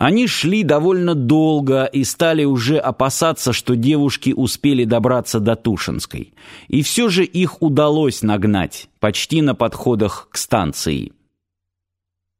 Они шли довольно долго и стали уже опасаться, что девушки успели добраться до Тушинской. И все же их удалось нагнать, почти на подходах к станции.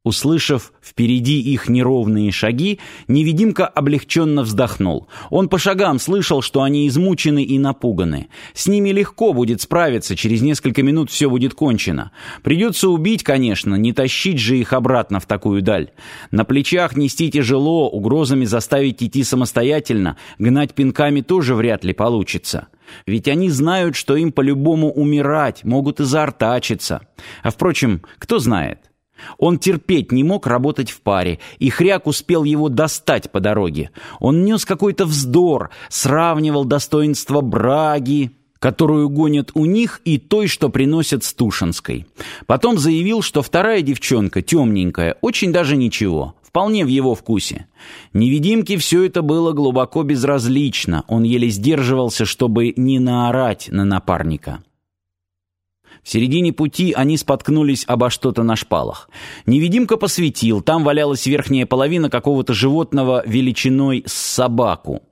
Услышав впереди их неровные шаги, невидимка облегченно вздохнул. Он по шагам слышал, что они измучены и напуганы. С ними легко будет справиться, через несколько минут все будет кончено. Придется убить, конечно, не тащить же их обратно в такую даль. На плечах нести тяжело, угрозами заставить идти самостоятельно, гнать пинками тоже вряд ли получится. Ведь они знают, что им по-любому умирать, могут и заортачиться. А впрочем, кто знает. Он терпеть не мог работать в паре, и Хряк успел его достать по дороге. Он нес какой-то вздор, сравнивал достоинство браги, которую гонят у них, и той, что приносят с Тушинской. Потом заявил, что вторая девчонка, темненькая, очень даже ничего, вполне в его вкусе. Невидимке все это было глубоко безразлично, он еле сдерживался, чтобы не наорать на напарника. В середине пути они споткнулись обо что-то на шпалах. Невидимка посветил, там валялась верхняя половина какого-то животного величиной с собаку.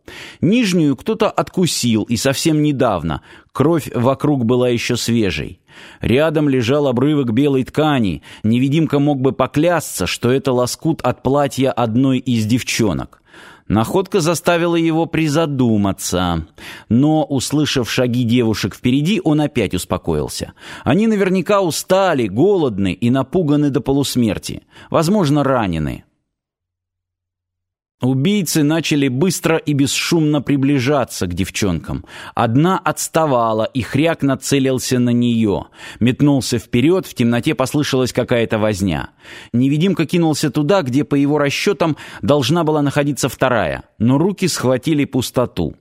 Нижнюю кто-то откусил, и совсем недавно. Кровь вокруг была еще свежей. Рядом лежал обрывок белой ткани. Невидимка мог бы поклясться, что это лоскут от платья одной из девчонок. Находка заставила его призадуматься. Но, услышав шаги девушек впереди, он опять успокоился. Они наверняка устали, голодны и напуганы до полусмерти. Возможно, ранены. Убийцы начали быстро и бесшумно приближаться к девчонкам. Одна отставала, и хряк нацелился на нее. Метнулся вперед, в темноте послышалась какая-то возня. Невидимка кинулся туда, где, по его расчетам, должна была находиться вторая, но руки схватили пустоту.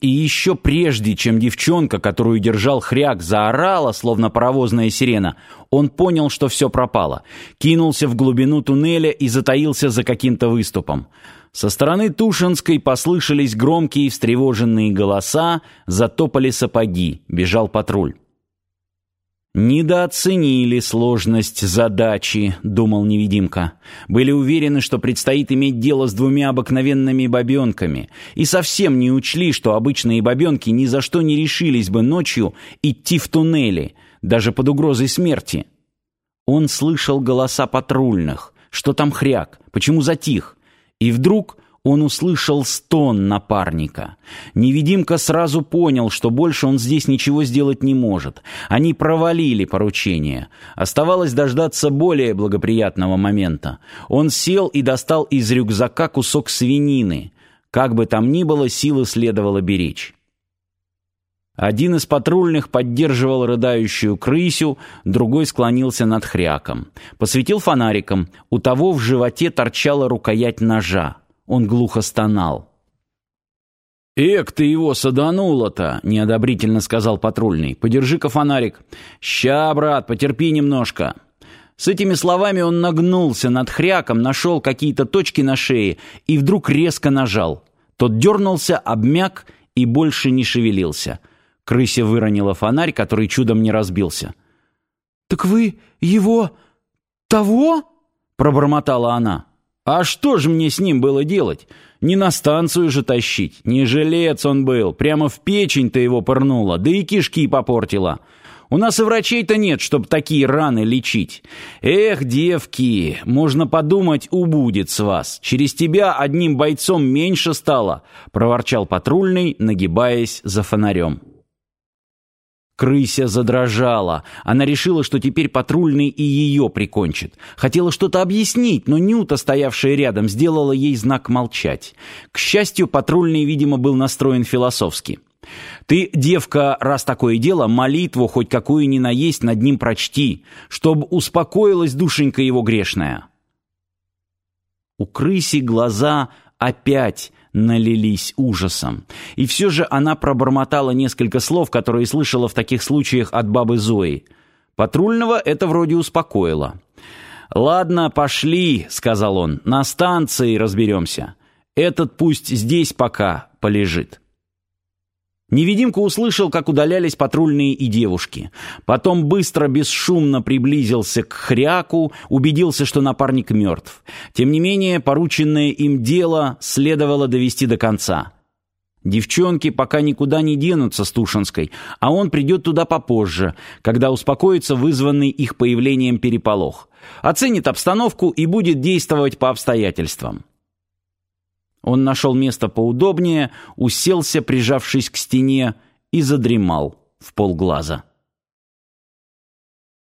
И еще прежде, чем девчонка, которую держал хряк, заорала, словно паровозная сирена, он понял, что все пропало. Кинулся в глубину туннеля и затаился за каким-то выступом. Со стороны Тушинской послышались громкие встревоженные голоса, затопали сапоги, бежал патруль. «Недооценили сложность задачи», — думал невидимка. «Были уверены, что предстоит иметь дело с двумя обыкновенными бабенками, и совсем не учли, что обычные бабенки ни за что не решились бы ночью идти в туннели, даже под угрозой смерти». Он слышал голоса патрульных. Что там хряк? Почему затих? И вдруг он услышал стон напарника. Невидимка сразу понял, что больше он здесь ничего сделать не может. Они провалили поручение. Оставалось дождаться более благоприятного момента. Он сел и достал из рюкзака кусок свинины. Как бы там ни было, силы следовало беречь. Один из патрульных поддерживал рыдающую крысю, другой склонился над хряком. Посветил фонариком. У того в животе торчала рукоять ножа. Он глухо стонал. «Эк, ты его саданула-то!» — неодобрительно сказал патрульный. «Подержи-ка фонарик». «Ща, брат, потерпи немножко». С этими словами он нагнулся над хряком, нашел какие-то точки на шее и вдруг резко нажал. Тот дернулся, обмяк и больше не шевелился. Крыся выронила фонарь, который чудом не разбился. «Так вы его... того?» — пробормотала она. А что же мне с ним было делать? Не на станцию же тащить. Не жилец он был, прямо в печень-то его пырнуло, да и кишки попортила. У нас и врачей-то нет, чтобы такие раны лечить. Эх, девки, можно подумать, убудет с вас. Через тебя одним бойцом меньше стало, проворчал патрульный, нагибаясь за фонарем. Крыся задрожала. Она решила, что теперь патрульный и ее прикончит. Хотела что-то объяснить, но Нюта, стоявшая рядом, сделала ей знак молчать. К счастью, патрульный, видимо, был настроен философски. «Ты, девка, раз такое дело, молитву хоть какую ни наесть над ним прочти, чтоб успокоилась душенька его грешная». У крыси глаза опять налились ужасом. И все же она пробормотала несколько слов, которые слышала в таких случаях от бабы Зои. Патрульного это вроде успокоило. «Ладно, пошли», — сказал он, — «на станции разберемся. Этот пусть здесь пока полежит». Невидимка услышал, как удалялись патрульные и девушки. Потом быстро, бесшумно приблизился к хряку, убедился, что напарник мертв. Тем не менее, порученное им дело следовало довести до конца. Девчонки пока никуда не денутся с Тушинской, а он придет туда попозже, когда успокоится вызванный их появлением переполох, оценит обстановку и будет действовать по обстоятельствам. Он нашел место поудобнее, уселся, прижавшись к стене, и задремал в полглаза.